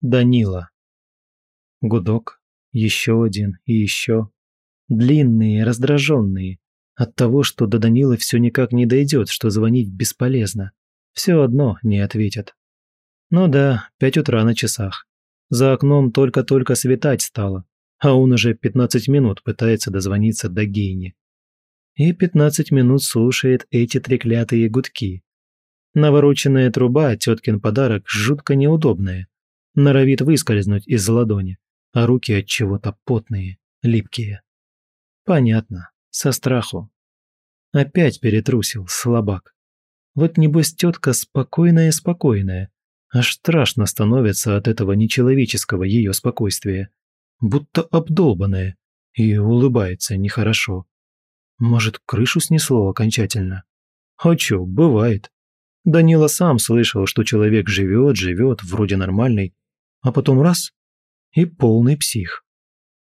Данила. Гудок, еще один и еще. Длинные, раздраженные. От того, что до Данила все никак не дойдет, что звонить бесполезно. Все одно не ответят. Ну да, пять утра на часах. За окном только-только светать стало, а он уже 15 минут пытается дозвониться до Гейни. И 15 минут слушает эти треклятые гудки. Навороченная труба, теткин подарок, жутко неудобная – норовит выскользнуть из ладони, а руки от чего-то потные, липкие. Понятно, со страху. Опять перетрусил слабак. Вот небось тетка спокойная-спокойная. Аж страшно становится от этого нечеловеческого ее спокойствия. Будто обдолбанная. И улыбается нехорошо. Может, крышу снесло окончательно? А чё, бывает. Данила сам слышал, что человек живет, живет, вроде нормальный, а потом раз – и полный псих.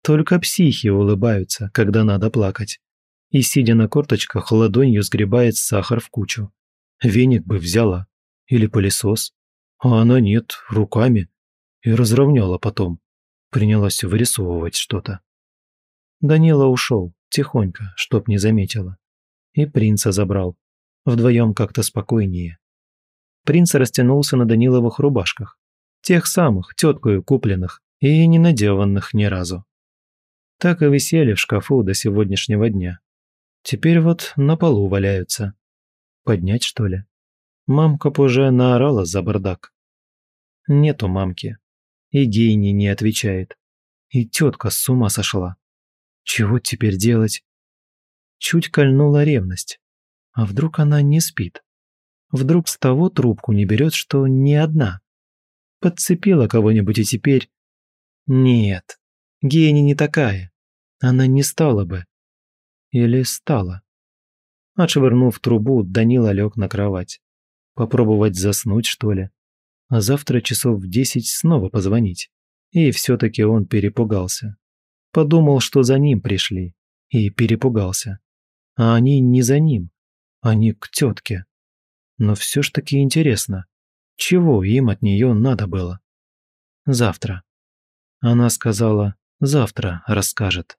Только психи улыбаются, когда надо плакать. И, сидя на корточках, ладонью сгребает сахар в кучу. Веник бы взяла. Или пылесос. А она нет, руками. И разровняла потом. Принялась вырисовывать что-то. Данила ушел, тихонько, чтоб не заметила. И принца забрал. Вдвоем как-то спокойнее. Принц растянулся на Даниловых рубашках тех самых, теткою купленных и не надеванных ни разу. Так и висели в шкафу до сегодняшнего дня. Теперь вот на полу валяются. Поднять, что ли? Мамка позже наорала за бардак. Нету мамки. И гений не отвечает. И тетка с ума сошла. Чего теперь делать? Чуть кольнула ревность. А вдруг она не спит? Вдруг с того трубку не берет, что не одна? подцепила кого-нибудь и теперь... Нет, Гени не такая. Она не стала бы. Или стала. Отшвырнув трубу, Данила лег на кровать. Попробовать заснуть, что ли? А завтра часов в десять снова позвонить. И все-таки он перепугался. Подумал, что за ним пришли. И перепугался. А они не за ним. Они к тетке. Но все ж таки интересно. Чего им от нее надо было? Завтра. Она сказала, завтра расскажет.